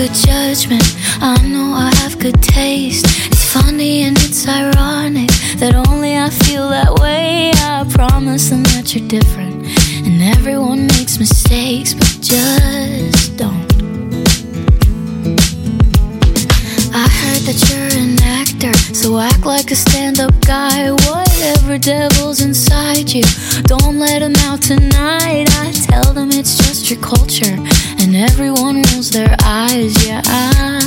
good judgment. I know I have good taste. It's funny and it's ironic that only I feel that way. I promise them that you're different. And everyone makes mistakes, but just don't. I heard that you're an actor, so act like a stand up guy. Whatever devil's inside you, don't let him out tonight. I tell them it's just your culture, and everyone rolls their eyes. Yeah, I